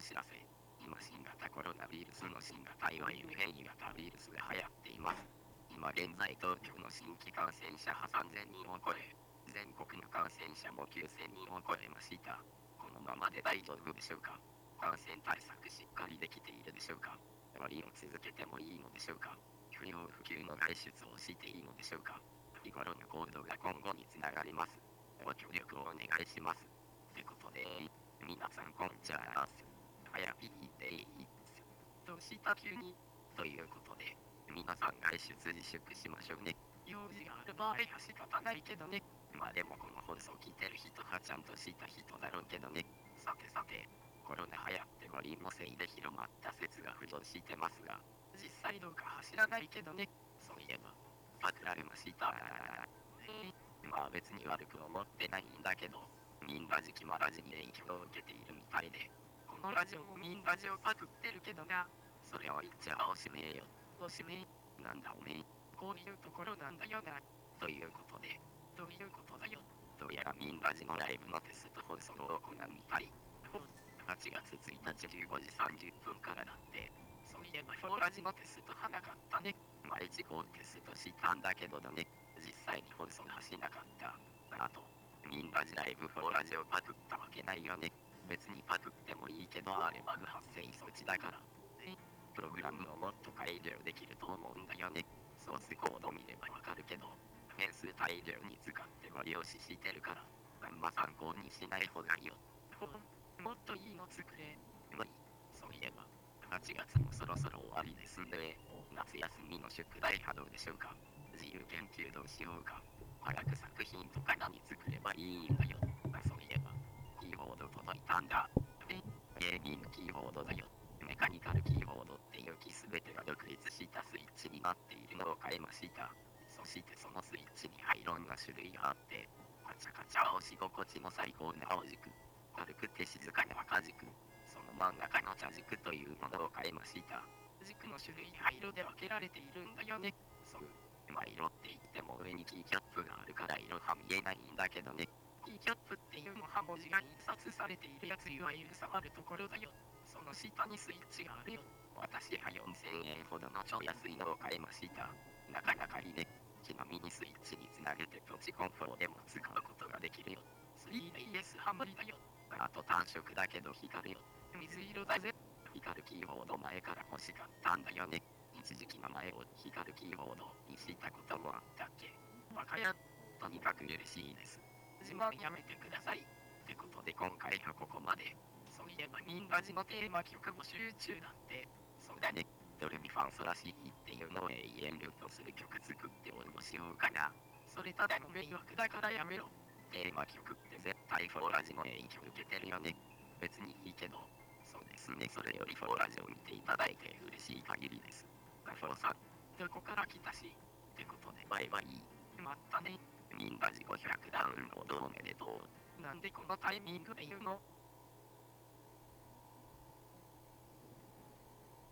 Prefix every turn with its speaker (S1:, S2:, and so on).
S1: お知らせ。今新型コロナウイルスの新型いわゆる変異型ウイルスが流行っています。今現在東京の新規感染者は3000人を超え、全国の感染者も9000人を超えました。このままで大丈夫でしょうか？感染対策しっかりできているでしょうか？割を続けてもいいのでしょうか？不要不急の外出をしていいのでしょうか？日頃の行動が今後につながります。ご協力をお願いします。ってことで、皆さんこんにちゃーす。はやぴーでいいどうした？急にということで、皆さん外出自粛しましょうね。用事がある場合は仕方ないけどね。まあでもこの放送聞いてる人はちゃんとした人だろうけどね。さてさて、コロナ流行って五輪のせいで広まった説が浮上してますが、実際どうかは知らないけどね。そういえば、パクられました。えー、まあ別に悪く思ってないんだけど、ミンラジキマラジに影響を受けているみたいで、のラジオもミンラジオパクってるけどな。それを言っちゃおしめえよ。おしめえ。なんだおめえ。こういうところなんだよな。ということで、どういうことだよ。どうやらミンラジのライブのテスト放送を行うみたい。8月1日15時30分からだって。そういえばフォーラジのテストはなかったね。毎日こうテストしたんだけどだね。実際に放送はしなかった。あと、ミンラジライブフォーラジをパクったわけないよね。別にパクってもいいけどあれバグ発生措置だから。プログラムをもっと改良できると思うんだよね。ソースコード見ればわかるけど。変数大量に使ってご利用ししてるから、あんま参考にしない方がいいよ。もっといいの作れ。無理。そういえば、8月もそろそろ終わりですんで、夏休みの宿題はどうでしょうか。自由研究どうしようか。早く作品とか何作ればいいんだよ。ード届いたんだ。ゲーミングキーボードだよ。メカニカルキーボードっていうき全てが独立したスイッチになっているのを変えました。そしてそのスイッチにはいろんな種類があって、カチャカチャ押し心地の最高な青軸、軽くて静かな赤軸、その真ん中の茶軸というものを変えました。軸の種類は色で分けられているんだよね。そう。まあ色って言っても上にキーキャップがあるから色は見えないんだけどね。キーキャップって文字が印刷されているやついわゆる触るところだよ。その下にスイッチがあるよ。私は4000円ほどの超安いのを買いました。なかなかいいね。ちなみにスイッチにつなげてプチコンフォーでも使うことができるよ。3DS ハマりだよ。あと単色だけど光るよ。水色だぜ。光るキーボード前から欲しかったんだよね。一時期名前を光るキーボードにしたこともあったっけ。バカや。とにかく嬉しいです。自慢やめてください。ってことで今回はここまで。そういえばミンラジのテーマ曲募集中だって。そうだね。ドレミファンソラシーっていうのを永遠ループする曲作って応募しようかな。それただの迷惑だからやめろ。テーマ曲って絶対フォーラジの影響受けてるよね。別にいいけど。そうですね。それよりフォーラジを見ていただいて嬉しい限りです。ガフォーさん、どこから来たし。ってことでバイバイ。まったね。ミンラジ500ダウンロードおめでとう。なんでこのタイミングで言うの？